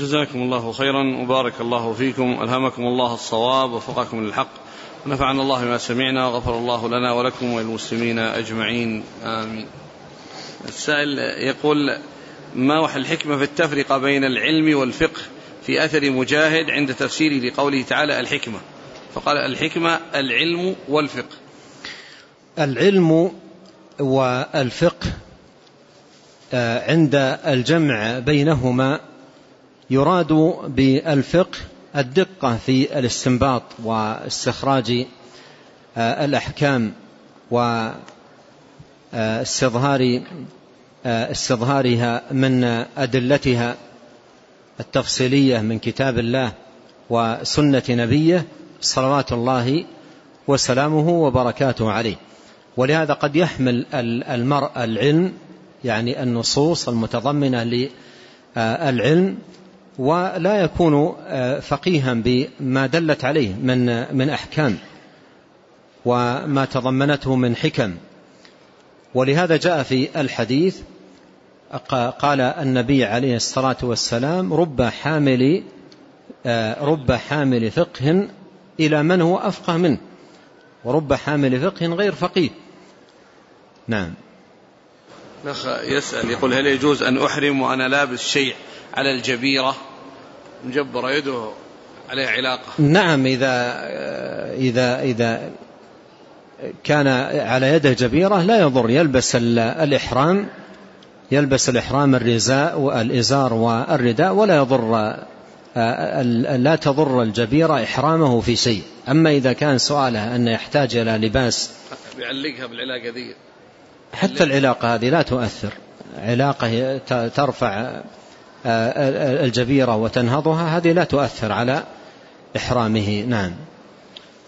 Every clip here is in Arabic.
جزاكم الله خيرا وبارك الله فيكم ألهمكم الله الصواب وفقكم للحق. ونفعنا الله بما سمعنا وغفر الله لنا ولكم وللمسلمين أجمعين. آمين. السائل يقول ما وح الحكمة في التفرقة بين العلم والفقه في أثر مجاهد عند تفسيره لقوله تعالى الحكمة؟ فقال الحكمة العلم والفقه. العلم والفقه آه، عند الجمع بينهما يراد بالفقه الدقة في الاستنباط واستخراج آه، الأحكام واستظهار آه، استظهارها من أدلتها التفصيلية من كتاب الله وسنة نبيه صلوات الله وسلامه وبركاته عليه. ولهذا قد يحمل المرء العلم يعني النصوص المتضمنة للعلم ولا يكون فقيها بما دلت عليه من من أحكام وما تضمنته من حكم. ولهذا جاء في الحديث قال النبي عليه الصلاة والسلام رب حامل رب حامل فقه إلى من هو أفقه منه ورب حامل فقه غير فقيه. نعم. يسأل يقول هل يجوز أن أحرم وأنا لابس شيء على الجبيرة؟ مجبرة يده عليها علاقة. نعم إذا إذا إذا كان على يده جبيرة لا يضر يلبس الإحرام يلبس الإحرام الرزاء والإزار والرداء ولا يضر لا تضر الجبيرة إحرامه في شيء. أما إذا كان سؤاله أن يحتاج إلى لباس بيعلقها بالعلاقة دي حتى العلاقة هذه لا تؤثر. علاقة ترفع الجبيرة وتنهضها هذه لا تؤثر على إحرامه. نعم.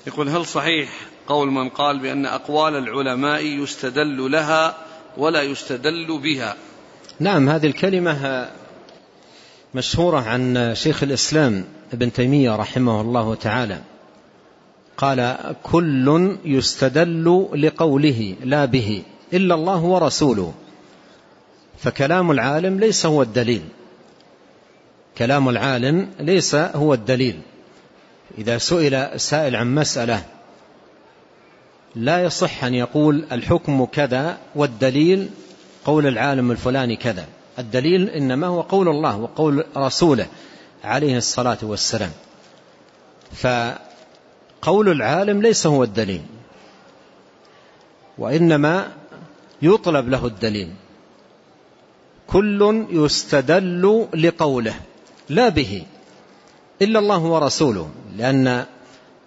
يقول هل صحيح قول من قال بأن أقوال العلماء يستدل لها ولا يستدل بها؟ نعم هذه الكلمة مشهورة عن شيخ الإسلام ابن تيمية رحمه الله تعالى. قال كل يستدل لقوله لا به إلا الله ورسوله. فكلام العالم ليس هو الدليل. كلام العالم ليس هو الدليل. إذا سئل سائل عن مسألة لا يصح أن يقول الحكم كذا والدليل قول العالم الفلاني كذا. الدليل إنما هو قول الله وقول رسوله عليه الصلاة والسلام. فقول العالم ليس هو الدليل وإنما يطلب له الدليل. كل يستدل لقوله. لا به إلا الله ورسوله لأن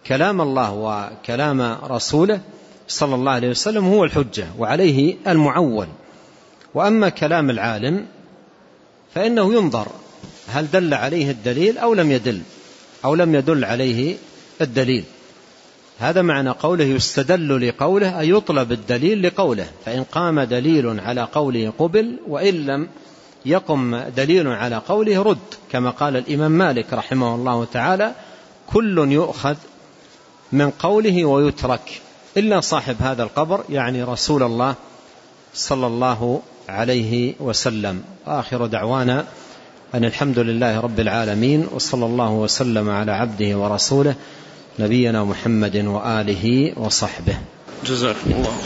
كلام الله وكلام رسوله صلى الله عليه وسلم هو الحجة وعليه المعول. وأما كلام العالم فإنه ينظر هل دل عليه الدليل أو لم يدل أو لم يدل عليه الدليل. هذا معنى قوله يستدل لقوله أي يطلب الدليل لقوله فإن قام دليل على قوله قبل وإن لم يقم دليل على قوله رد كما قال الإمام مالك رحمه الله تعالى كل يؤخذ من قوله ويترك إلا صاحب هذا القبر يعني رسول الله صلى الله عليه وسلم. آخر دعوانا أن الحمد لله رب العالمين وصلى الله وسلم على عبده ورسوله نبينا محمد وآله وصحبه. جزاكم الله.